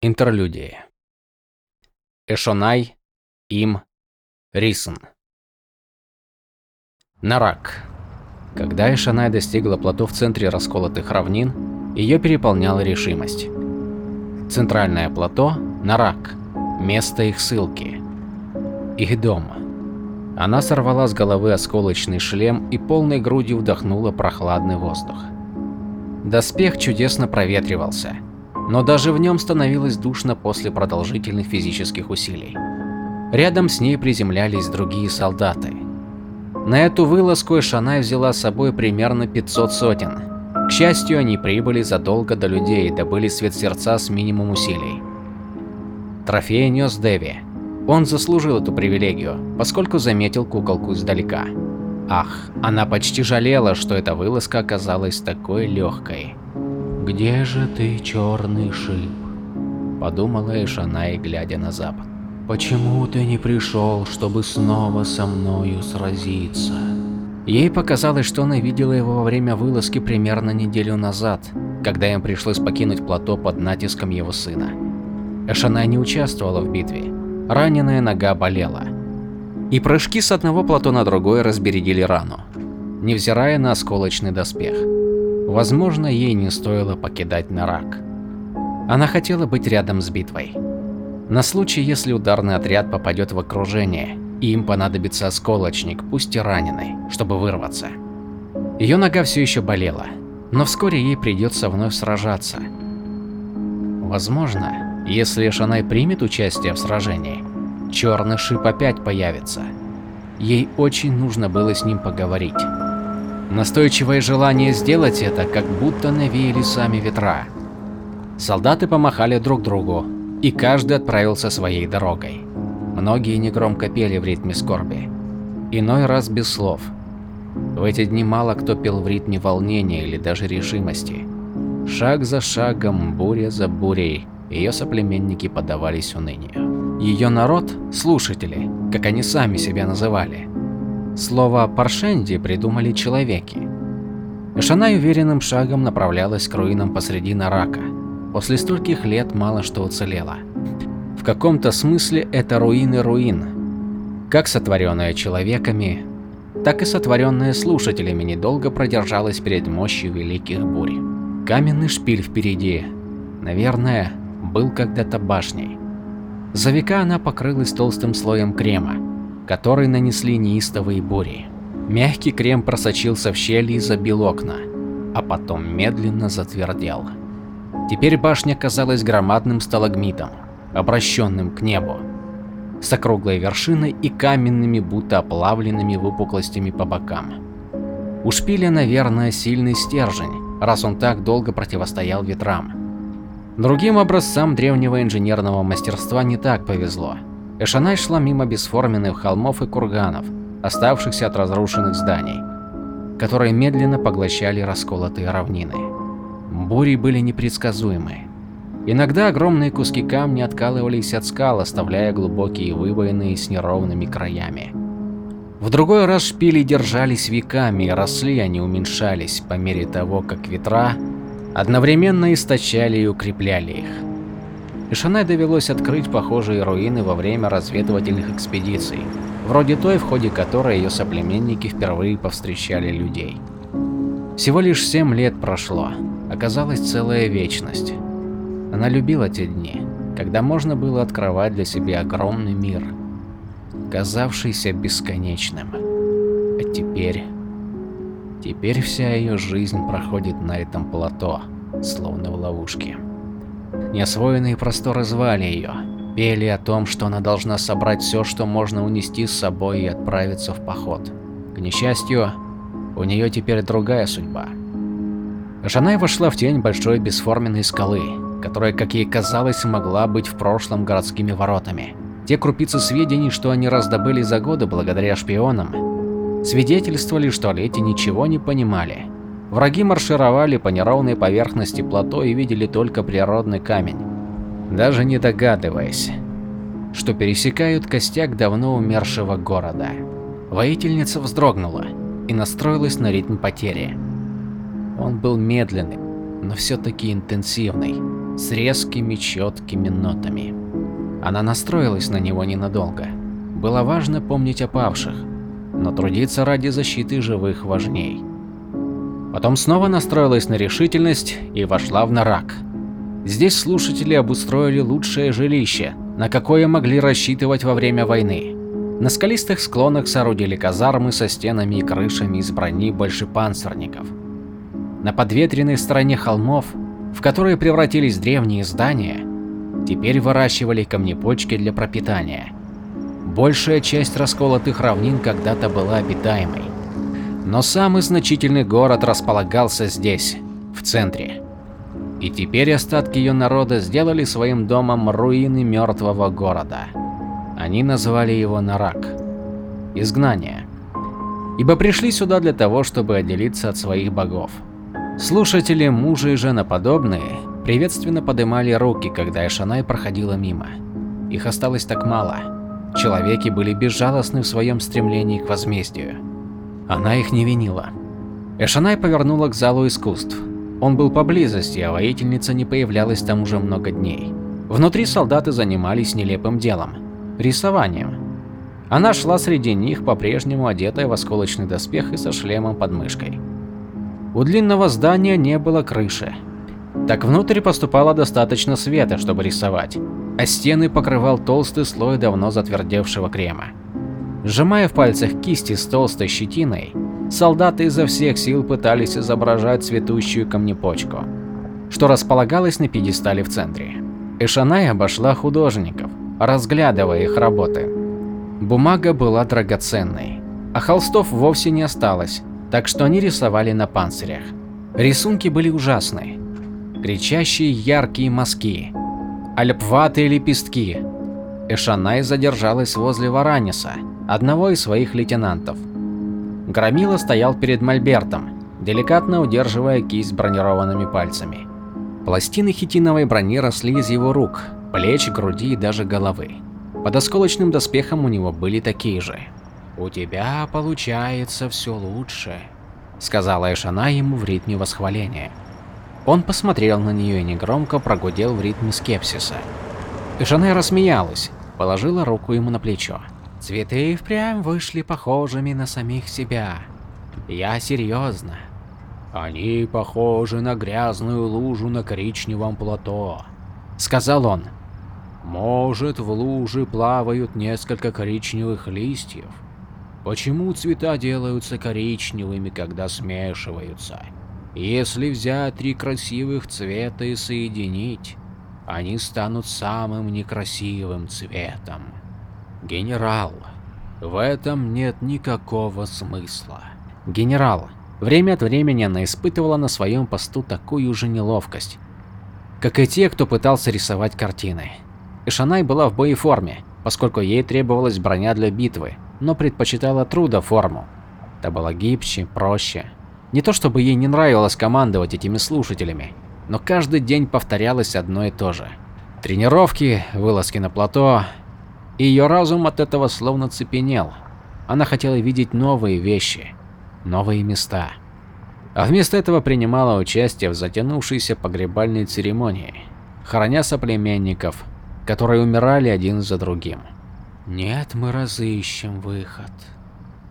Интерлюдия. Эшонай, Им, Рисон. Нарак. Когда Эшонай достигла плато в центре расколотых равнин, ее переполняла решимость. Центральное плато – Нарак, место их ссылки. Их дом. Она сорвала с головы осколочный шлем и полной грудью вдохнула прохладный воздух. Доспех чудесно проветривался – но даже в нем становилось душно после продолжительных физических усилий. Рядом с ней приземлялись другие солдаты. На эту вылазку Шанай взяла с собой примерно 500 сотен. К счастью, они прибыли задолго до людей и добыли свет сердца с минимум усилий. Трофей нес Деви. Он заслужил эту привилегию, поскольку заметил куколку издалека. Ах, она почти жалела, что эта вылазка оказалась такой легкой. «Где же ты, черный шип?» – подумала Эшанай, глядя на запад. «Почему ты не пришел, чтобы снова со мною сразиться?» Ей показалось, что она видела его во время вылазки примерно неделю назад, когда им пришлось покинуть плато под натиском его сына. Эшанай не участвовала в битве, раненая нога болела. И прыжки с одного плато на другое разбередили рану, невзирая на осколочный доспех. Возможно, ей не стоило покидать Нарак. Она хотела быть рядом с битвой. На случай, если ударный отряд попадет в окружение, и им понадобится осколочник, пусть и раненый, чтобы вырваться. Ее нога все еще болела, но вскоре ей придется вновь сражаться. Возможно, если Шанай примет участие в сражении, черный шип опять появится. Ей очень нужно было с ним поговорить. Настойчивое желание сделать это, как будто навеяли сами ветра. Солдаты помахали друг другу, и каждый отправился своей дорогой. Многие негромко пели в ритме скорби, иной раз без слов. В эти дни мало кто пел в ритме волнения или даже решимости. Шаг за шагом, буря за бурей, ее соплеменники подавались унынию. Ее народ, слушатели, как они сами себя называли, Слово «паршенди» придумали человеки. Шанай уверенным шагом направлялась к руинам посреди Нарака. После стольких лет мало что уцелело. В каком-то смысле это руины руин. Как сотворенная человеками, так и сотворенная слушателями недолго продержалась перед мощью великих бурь. Каменный шпиль впереди, наверное, был когда-то башней. За века она покрылась толстым слоем крема, который нанесли неистовые бури. Мягкий крем просочился в щели и забил окна, а потом медленно затвердел. Теперь башня казалась громадным сталагмитом, обращенным к небу, с округлой вершиной и каменными, будто оплавленными выпуклостями по бокам. У шпиля, наверное, сильный стержень, раз он так долго противостоял ветрам. Другим образцам древнего инженерного мастерства не так повезло. Эшанай шла мимо бесформенных холмов и курганов, оставшихся от разрушенных зданий, которые медленно поглощали расколотые равнины. Бури были непредсказуемы. Иногда огромные куски камня откалывались от скал, оставляя глубокие выбоины с неровными краями. В другой раз шпили держались веками, и росли они уменьшались по мере того, как ветра одновременно источали и укрепляли их. Ишанай довелось открыть похожие руины во время разведывательных экспедиций, вроде той, в ходе которой ее соплеменники впервые повстречали людей. Всего лишь семь лет прошло, оказалась целая вечность. Она любила те дни, когда можно было открывать для себя огромный мир, казавшийся бесконечным. А теперь... Теперь вся ее жизнь проходит на этом плато, словно в ловушке. Неосвоенные просторы звали ее, пели о том, что она должна собрать все, что можно унести с собой и отправиться в поход. К несчастью, у нее теперь другая судьба. Жанай вошла в тень большой бесформенной скалы, которая, как ей казалось, могла быть в прошлом городскими воротами. Те крупицы сведений, что они раздобыли за годы благодаря шпионам, свидетельствовали, что Лети ничего не понимали Враги маршировали по неровной поверхности плато и видели только природный камень, даже не догадываясь, что пересекают костяк давно умершего города. Воительница вздрогнула и настроилась на ритм потери. Он был медленный, но все-таки интенсивный, с резкими четкими нотами. Она настроилась на него ненадолго. Было важно помнить о павших, но трудиться ради защиты живых важней. Потом снова настроилась на решительность и вошла в Нарак. Здесь слушатели обустроили лучшее жилище, на какое могли рассчитывать во время войны. На скалистых склонах соорудили казармы со стенами и крышами из брони большепанцирников. На подветренной стороне холмов, в которые превратились древние здания, теперь выращивали камнепочки для пропитания. Большая часть расколотых равнин когда-то была обитаемой. Но самый значительный город располагался здесь, в центре. И теперь остатки ее народа сделали своим домом руины мертвого города. Они назвали его Нарак. Изгнание. Ибо пришли сюда для того, чтобы отделиться от своих богов. Слушатели, мужи и женоподобные, приветственно подымали руки, когда Эшанай проходила мимо. Их осталось так мало. Человеки были безжалостны в своем стремлении к возмездию. Она их не винила. Эшанай повернула к залу искусств. Он был поблизости, а воительница не появлялась там уже много дней. Внутри солдаты занимались нелепым делом – рисованием. Она шла среди них, по-прежнему одетая в осколочный доспех и со шлемом под мышкой. У длинного здания не было крыши. Так внутрь поступало достаточно света, чтобы рисовать, а стены покрывал толстый слой давно затвердевшего крема. Сжимая в пальцах кисти с толстой щетиной, солдаты изо всех сил пытались изображать цветущую камнепочку, что располагалось на пьедестале в центре. Эшанай обошла художников, разглядывая их работы. Бумага была драгоценной, а холстов вовсе не осталось, так что они рисовали на панцирях. Рисунки были ужасные. Кричащие яркие мазки, альпватые лепестки. Эшанай задержалась возле Вараниса, одного из своих лейтенантов. Громила стоял перед мольбертом, деликатно удерживая кисть бронированными пальцами. Пластины хитиновой брони росли из его рук, плеч, груди и даже головы. Под осколочным доспехом у него были такие же. «У тебя получается все лучше», — сказала Эшана ему в ритме восхваления. Он посмотрел на нее и негромко прогудел в ритме скепсиса. Эшана рассмеялась, положила руку ему на плечо. «Цветы впрямь вышли похожими на самих себя. Я серьезно. Они похожи на грязную лужу на коричневом плато», — сказал он. «Может, в луже плавают несколько коричневых листьев, Почему цвета делаются коричневыми, когда смешиваются? Если взять три красивых цвета и соединить, они станут самым некрасивым цветом. Генерал, в этом нет никакого смысла. Генерал, время от времени она испытывала на своем посту такую же неловкость, как и те, кто пытался рисовать картины. Ишанай была в боеформе, поскольку ей требовалась броня для битвы, но предпочитала труда форму. Та была гибче, проще. Не то чтобы ей не нравилось командовать этими слушателями, но каждый день повторялось одно и то же. Тренировки, вылазки на плато, и ее разум от этого словно цепенел. Она хотела видеть новые вещи, новые места. А вместо этого принимала участие в затянувшейся погребальной церемонии, хороня соплеменников, которые умирали один за другим. Нет, мы разыщем выход.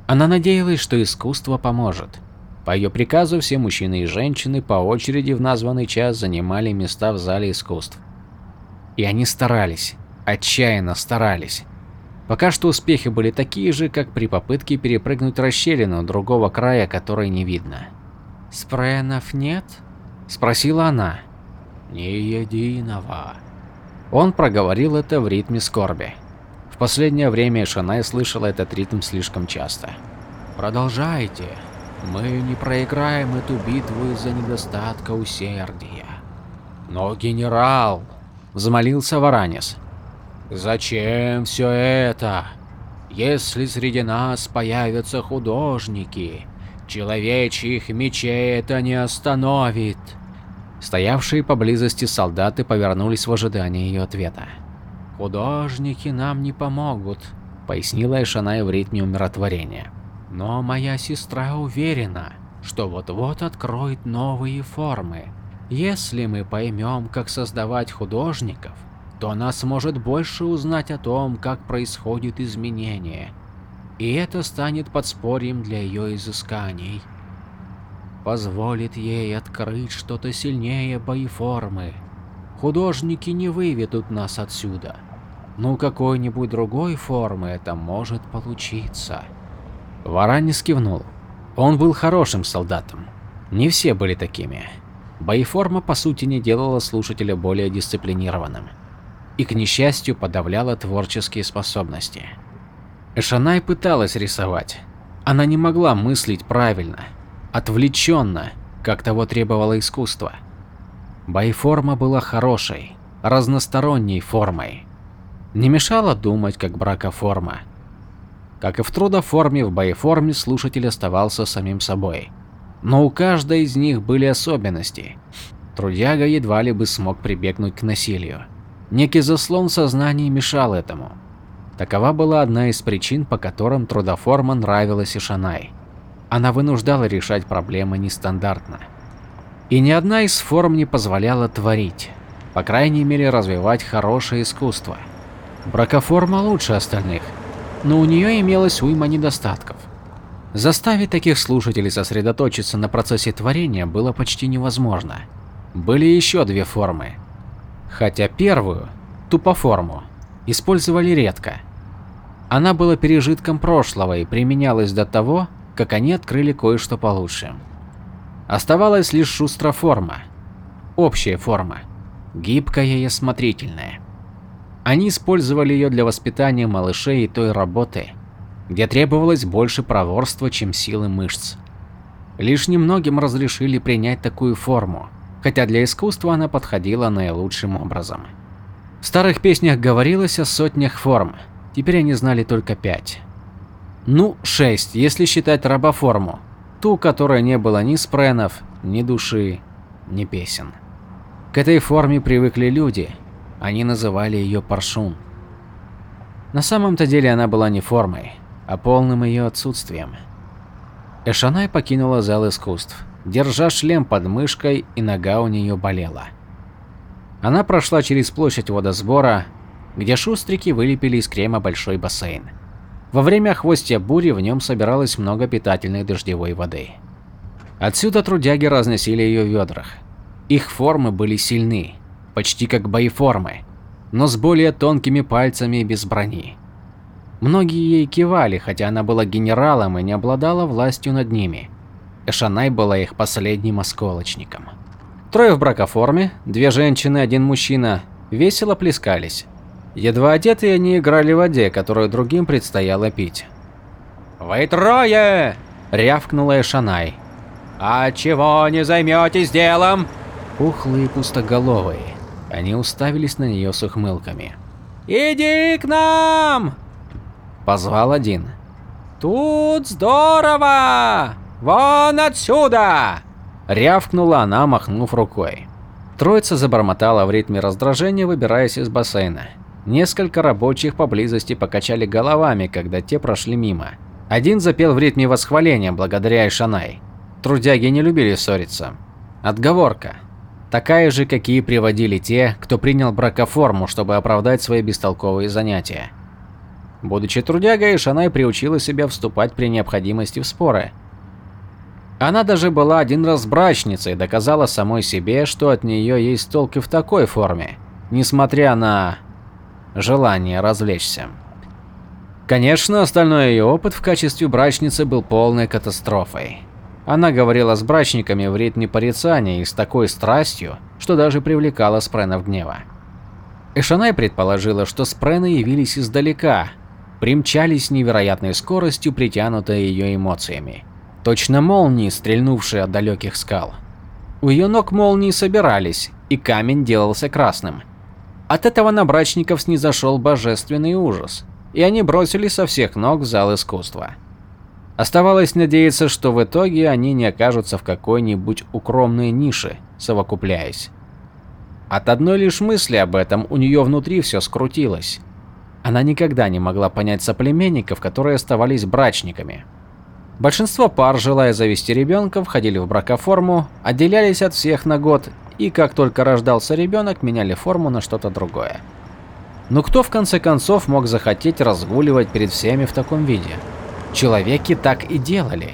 Она надеялась, что искусство поможет. По ее приказу все мужчины и женщины по очереди в названный час занимали места в зале искусств. И они старались, отчаянно старались. Пока что успехи были такие же, как при попытке перепрыгнуть расщелину другого края, которой не видно. «Спренов нет?» – спросила она. «Ни единого». Он проговорил это в ритме скорби. В последнее время Шанай слышала этот ритм слишком часто. «Продолжайте. Мы не проиграем эту битву из-за недостатка усердия». «Но, генерал!» – взмолился Варанис. «Зачем все это? Если среди нас появятся художники, человечьих мечей это не остановит». Стоявшие поблизости солдаты повернулись в ожидании ее ответа. «Художники нам не помогут», — пояснила Эшанай в ритме умиротворения. «Но моя сестра уверена, что вот-вот откроет новые формы. Если мы поймем, как создавать художников, то она сможет больше узнать о том, как происходит изменение, и это станет подспорьем для ее изысканий. Позволит ей открыть что-то сильнее боеформы. Художники не выведут нас отсюда, но какой-нибудь другой формы это может получиться. Варанис кивнул. Он был хорошим солдатом. Не все были такими. Боеформа по сути не делала слушателя более дисциплинированным и, к несчастью, подавляла творческие способности. Эшанай пыталась рисовать. Она не могла мыслить правильно, отвлеченно, как того требовало искусство. Боеформа была хорошей, разносторонней формой. Не мешала думать, как бракоформа. Как и в трудоформе, в боеформе слушатель оставался самим собой. Но у каждой из них были особенности. Трудяга едва ли бы смог прибегнуть к насилию. Некий заслон сознания мешал этому. Такова была одна из причин, по которым трудоформа нравилась Ишанай. Она вынуждала решать проблемы нестандартно. И ни одна из форм не позволяла творить, по крайней мере развивать хорошее искусство. Бракоформа лучше остальных, но у нее имелось уйма недостатков. Заставить таких слушателей сосредоточиться на процессе творения было почти невозможно. Были еще две формы хотя первую, тупоформу, использовали редко. Она была пережитком прошлого и применялась до того, как они открыли кое-что получше. Оставалась лишь шустроформа, общая форма, гибкая и осмотрительная. Они использовали ее для воспитания малышей и той работы, где требовалось больше проворства, чем силы мышц. Лишь немногим разрешили принять такую форму, хотя для искусства она подходила наилучшим образом. В старых песнях говорилось о сотнях форм, теперь они знали только пять. Ну, шесть, если считать рабоформу, ту, которая не было ни спренов, ни души, ни песен. К этой форме привыкли люди, они называли ее паршун. На самом-то деле она была не формой, а полным ее отсутствием. Эшанай покинула зал искусств держа шлем под мышкой, и нога у нее болела. Она прошла через площадь водосбора, где шустрики вылепили из крема большой бассейн. Во время хвостья бури в нем собиралось много питательной дождевой воды. Отсюда трудяги разносили ее в ведрах. Их формы были сильны, почти как боеформы, но с более тонкими пальцами и без брони. Многие ей кивали, хотя она была генералом и не обладала властью над ними. Эшанай была их последним осколочником. Трое в бракоформе, две женщины, один мужчина, весело плескались. Едва одетые они играли в воде, которую другим предстояло пить. «Вы трое!» – рявкнула Эшанай. «А чего не займетесь делом?» Пухлые пустоголовые. Они уставились на нее с ухмылками. «Иди к нам!» – позвал один. «Тут здорово!» «Вон отсюда!» – рявкнула она, махнув рукой. Троица забормотала в ритме раздражения, выбираясь из бассейна. Несколько рабочих поблизости покачали головами, когда те прошли мимо. Один запел в ритме восхваления благодаря Ишанай. Трудяги не любили ссориться. Отговорка. Такая же, какие приводили те, кто принял бракоформу, чтобы оправдать свои бестолковые занятия. Будучи трудягой, Ишанай приучила себя вступать при необходимости в споры – она даже была один раз брачницей и доказала самой себе, что от нее есть толк и в такой форме, несмотря на желание развлечься. Конечно, остальной ее опыт в качестве брачницы был полной катастрофой. Она говорила с брачниками в ритме порицания и с такой страстью, что даже привлекала спренов гнева. Эшанай предположила, что спрены явились издалека, примчались с невероятной скоростью, притянутые ее эмоциями. Точно молнии, стрельнувшие от далеких скал. У ее ног молнии собирались, и камень делался красным. От этого на брачников снизошел божественный ужас, и они бросились со всех ног в зал искусства. Оставалось надеяться, что в итоге они не окажутся в какой-нибудь укромной нише, совокупляясь. От одной лишь мысли об этом у нее внутри все скрутилось. Она никогда не могла понять соплеменников, которые оставались брачниками. Большинство пар, желая завести ребенка, входили в бракоформу, отделялись от всех на год и как только рождался ребенок, меняли форму на что-то другое. Но кто в конце концов мог захотеть разгуливать перед всеми в таком виде? Человеки так и делали.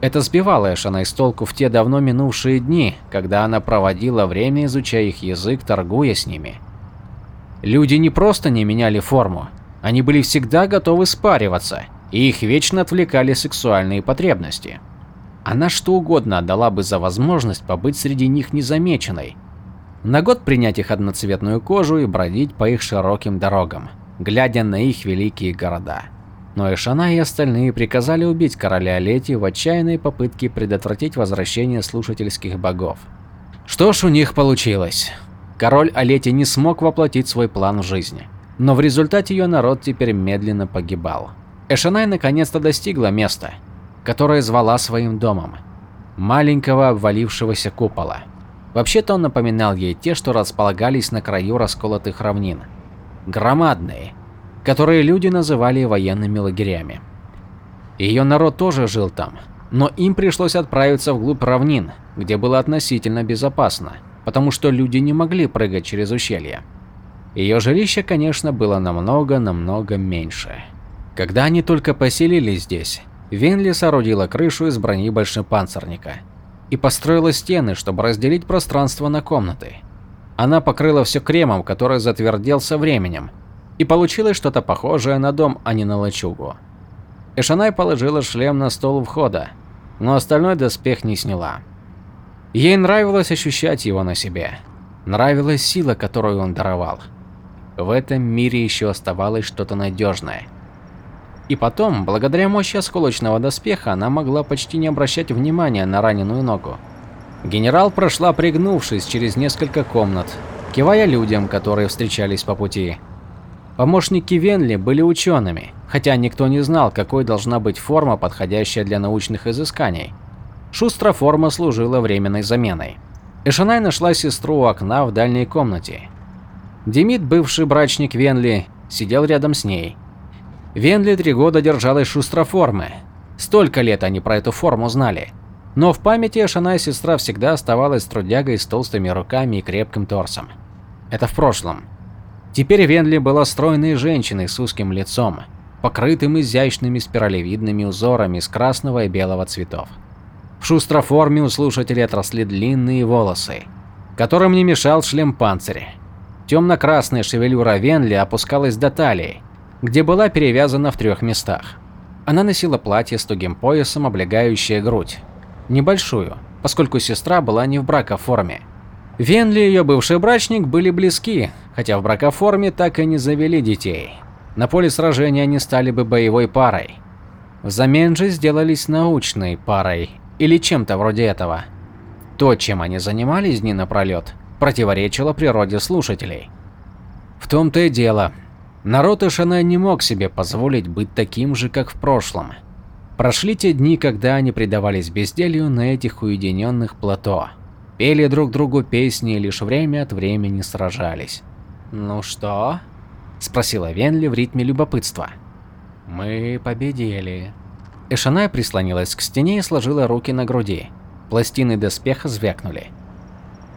Это сбивало Эшена из толку в те давно минувшие дни, когда она проводила время, изучая их язык, торгуя с ними. Люди не просто не меняли форму, они были всегда готовы спариваться, их вечно отвлекали сексуальные потребности. Она что угодно отдала бы за возможность побыть среди них незамеченной. На год принять их одноцветную кожу и бродить по их широким дорогам, глядя на их великие города. Но Эшана и остальные приказали убить короля Лети в отчаянной попытке предотвратить возвращение слушательских богов. Что ж у них получилось? Король Алети не смог воплотить свой план в жизнь, но в результате ее народ теперь медленно погибал. Эшанай наконец-то достигла места, которое звала своим домом – маленького обвалившегося купола. Вообще-то он напоминал ей те, что располагались на краю расколотых равнин. Громадные, которые люди называли военными лагерями. Ее народ тоже жил там, но им пришлось отправиться вглубь равнин, где было относительно безопасно, потому что люди не могли прыгать через ущелья. Ее жилище, конечно, было намного-намного меньше. Когда они только поселились здесь, Венли соорудила крышу из брони большепанцирника и построила стены, чтобы разделить пространство на комнаты. Она покрыла все кремом, который затвердел со временем, и получилось что-то похожее на дом, а не на лачугу. Эшанай положила шлем на стол у входа, но остальной доспех не сняла. Ей нравилось ощущать его на себе. Нравилась сила, которую он даровал. В этом мире еще оставалось что-то надежное – и потом, благодаря мощи осколочного доспеха, она могла почти не обращать внимания на раненую ногу. Генерал прошла пригнувшись через несколько комнат, кивая людям, которые встречались по пути. Помощники Венли были учеными, хотя никто не знал, какой должна быть форма, подходящая для научных изысканий. Шустра форма служила временной заменой. Эшанай нашла сестру у окна в дальней комнате. Демид, бывший брачник Венли, сидел рядом с ней. Венли три года держалась шустроформы. Столько лет они про эту форму знали. Но в памяти Ашана сестра всегда оставалась трудягой с толстыми руками и крепким торсом. Это в прошлом. Теперь Венли была стройной женщиной с узким лицом, покрытым изящными спиралевидными узорами из красного и белого цветов. В шустроформе у слушателей отросли длинные волосы, которым не мешал шлем панциря. Темно-красная шевелюра Венли опускалась до талии, где была перевязана в трех местах. Она носила платье с тугим поясом, облегающее грудь. Небольшую, поскольку сестра была не в бракоформе. Венли и ее бывший брачник были близки, хотя в бракоформе так и не завели детей. На поле сражения они стали бы боевой парой. Взамен же сделались научной парой, или чем-то вроде этого. То, чем они занимались дни напролет, противоречило природе слушателей. В том-то и дело, Народ Ишана не мог себе позволить быть таким же, как в прошлом. Прошли те дни, когда они предавались безделью на этих уединенных плато. Пели друг другу песни и лишь время от времени сражались. «Ну что?» – спросила Венли в ритме любопытства. «Мы победили». Эшанай прислонилась к стене и сложила руки на груди. Пластины доспеха звякнули.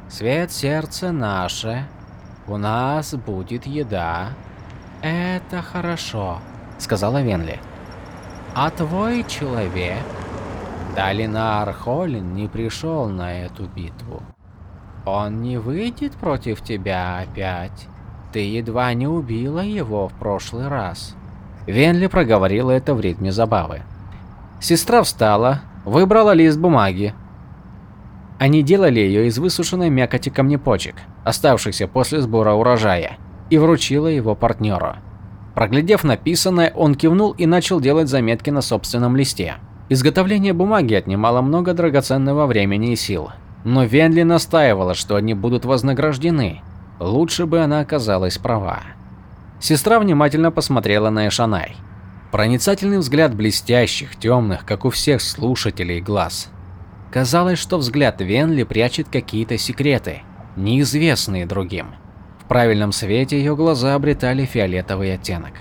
«Свет сердца наше. У нас будет еда. «Это хорошо», — сказала Венли. «А твой человек?» Далинар Холлин не пришел на эту битву. Он не выйдет против тебя опять. Ты едва не убила его в прошлый раз. Венли проговорила это в ритме забавы. Сестра встала, выбрала лист бумаги. Они делали ее из высушенной мякоти камнепочек, оставшихся после сбора урожая и вручила его партнеру. Проглядев написанное, он кивнул и начал делать заметки на собственном листе. Изготовление бумаги отнимало много драгоценного времени и сил. Но Венли настаивала, что они будут вознаграждены. Лучше бы она оказалась права. Сестра внимательно посмотрела на Эшанай. Проницательный взгляд блестящих, темных, как у всех слушателей, глаз. Казалось, что взгляд Венли прячет какие-то секреты, неизвестные другим правильном свете ее глаза обретали фиолетовый оттенок.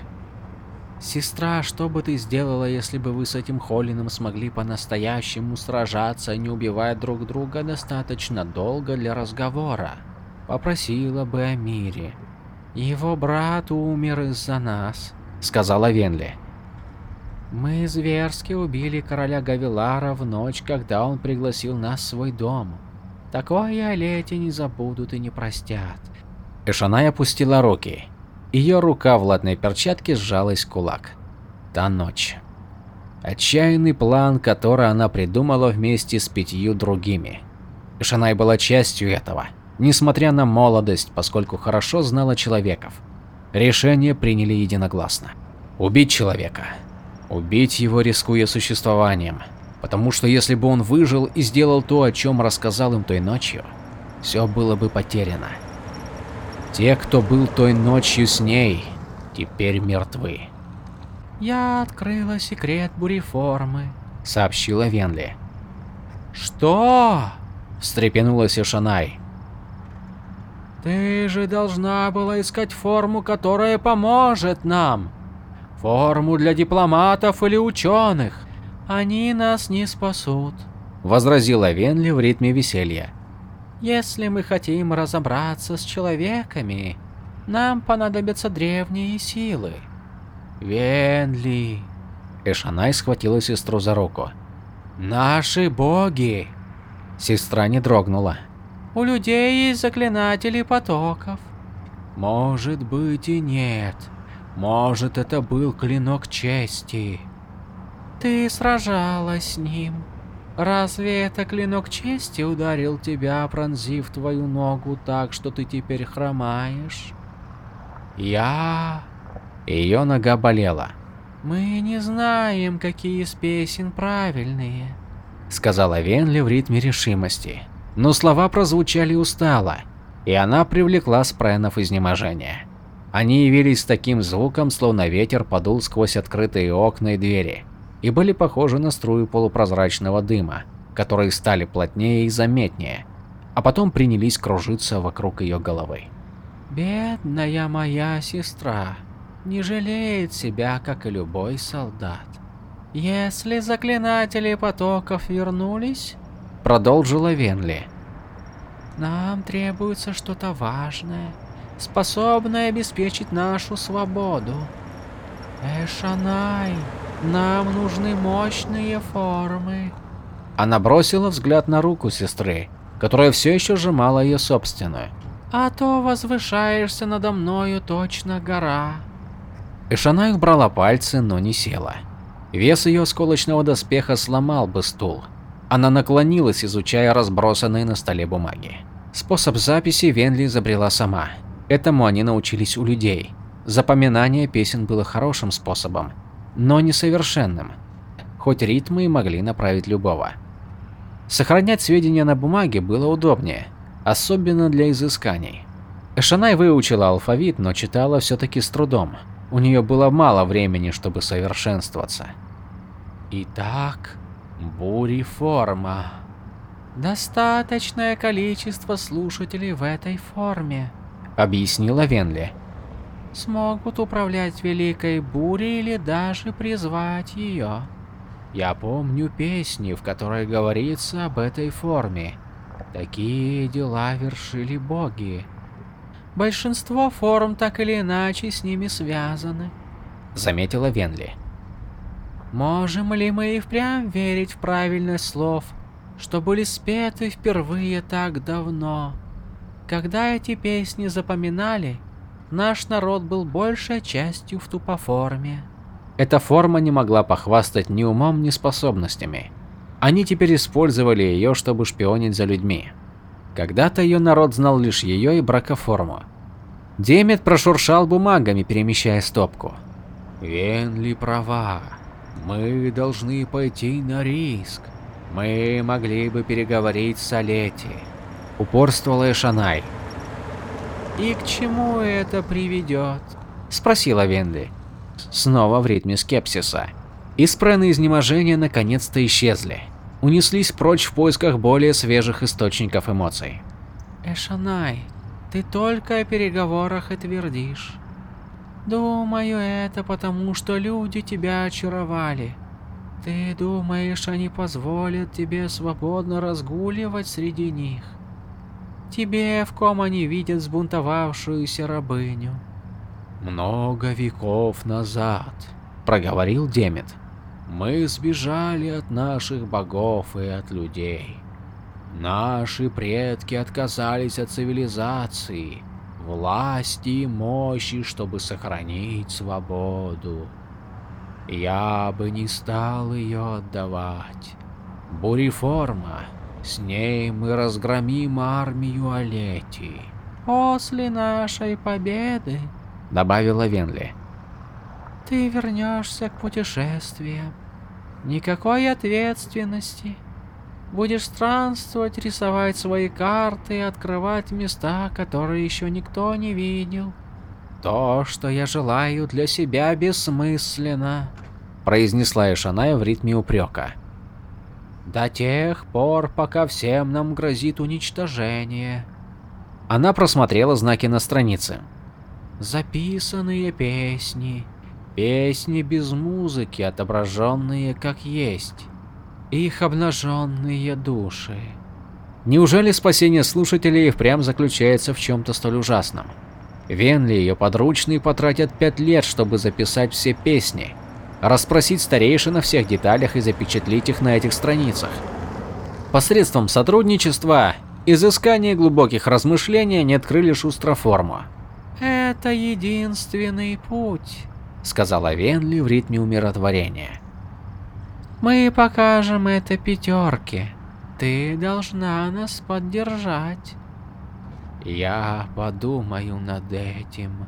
Сестра, что бы ты сделала, если бы вы с этим Холлином смогли по-настоящему сражаться, не убивая друг друга достаточно долго для разговора? Попросила бы о мире. Его брат умер из-за нас, сказала Венли. Мы зверски убили короля Гавилара в ночь, когда он пригласил нас в свой дом. Такое Олете не забудут и не простят. Эшанай опустила руки. Ее рука в латной перчатке сжалась в кулак. Та ночь. Отчаянный план, который она придумала вместе с пятью другими. Эшанай была частью этого, несмотря на молодость, поскольку хорошо знала человеков. Решение приняли единогласно. Убить человека. Убить его, рискуя существованием. Потому что если бы он выжил и сделал то, о чем рассказал им той ночью, все было бы потеряно. Те, кто был той ночью с ней, теперь мертвы. «Я открыла секрет буреформы», — сообщила Венли. «Что?» — встрепенулась Ишанай. «Ты же должна была искать форму, которая поможет нам. Форму для дипломатов или ученых. Они нас не спасут», — возразила Венли в ритме веселья. Если мы хотим разобраться с человеками, нам понадобятся древние силы. Венли. Эшанай схватила сестру за руку. Наши боги. Сестра не дрогнула. У людей есть заклинатели потоков. Может быть и нет. Может это был клинок чести. Ты сражалась с ним. Разве это клинок чести ударил тебя, пронзив твою ногу так, что ты теперь хромаешь? Я... Ее нога болела. Мы не знаем, какие из песен правильные, сказала Венли в ритме решимости. Но слова прозвучали устало, и она привлекла спренов изнеможения. Они явились с таким звуком, словно ветер подул сквозь открытые окна и двери и были похожи на струю полупрозрачного дыма, которые стали плотнее и заметнее, а потом принялись кружиться вокруг ее головы. «Бедная моя сестра не жалеет себя, как и любой солдат. Если заклинатели потоков вернулись, — продолжила Венли, — нам требуется что-то важное, способное обеспечить нашу свободу. Эшанай, нам нужны мощные формы. Она бросила взгляд на руку сестры, которая все еще сжимала ее собственную. А то возвышаешься надо мною точно гора. Эшанай убрала пальцы, но не села. Вес ее осколочного доспеха сломал бы стул. Она наклонилась, изучая разбросанные на столе бумаги. Способ записи Венли изобрела сама. Этому они научились у людей. Запоминание песен было хорошим способом, но несовершенным, хоть ритмы и могли направить любого. Сохранять сведения на бумаге было удобнее, особенно для изысканий. Эшанай выучила алфавит, но читала все-таки с трудом. У нее было мало времени, чтобы совершенствоваться. Итак, буриформа. Достаточное количество слушателей в этой форме, объяснила Венли смогут управлять Великой Бурей или даже призвать ее. Я помню песни, в которой говорится об этой форме. Такие дела вершили боги. Большинство форм так или иначе с ними связаны, заметила Венли. Можем ли мы и впрямь верить в правильность слов, что были спеты впервые так давно? Когда эти песни запоминали, наш народ был большей частью в тупоформе. Эта форма не могла похвастать ни умом, ни способностями. Они теперь использовали ее, чтобы шпионить за людьми. Когда-то ее народ знал лишь ее и бракоформу. Демет прошуршал бумагами, перемещая стопку. Венли права. Мы должны пойти на риск. Мы могли бы переговорить с Олети. Упорствовала Эшанай. «И к чему это приведет?» – спросила Венли. Снова в ритме скепсиса. Испрены изнеможения наконец-то исчезли. Унеслись прочь в поисках более свежих источников эмоций. «Эшанай, ты только о переговорах и твердишь. Думаю, это потому, что люди тебя очаровали. Ты думаешь, они позволят тебе свободно разгуливать среди них? Тебе, в ком они видят сбунтовавшуюся рабыню. Много веков назад, проговорил Демет, мы сбежали от наших богов и от людей. Наши предки отказались от цивилизации, власти и мощи, чтобы сохранить свободу. Я бы не стал ее отдавать. Буриформа, с ней мы разгромим армию Олети. После нашей победы, добавила Венли, ты вернешься к путешествиям. Никакой ответственности. Будешь странствовать, рисовать свои карты и открывать места, которые еще никто не видел. То, что я желаю для себя, бессмысленно, произнесла Ишаная в ритме упрека. До тех пор, пока всем нам грозит уничтожение. Она просмотрела знаки на странице. Записанные песни, Песни без музыки, отображенные как есть. Их обнаженные души. Неужели спасение слушателей впрямь заключается в чем-то столь ужасном? Венли и ее подручные потратят пять лет, чтобы записать все песни, расспросить старейшин о всех деталях и запечатлеть их на этих страницах. Посредством сотрудничества, изыскания глубоких размышлений они открыли шустроформу. Это единственный путь сказала Венли в ритме умиротворения. Мы покажем это пятерке. Ты должна нас поддержать. Я подумаю над этим,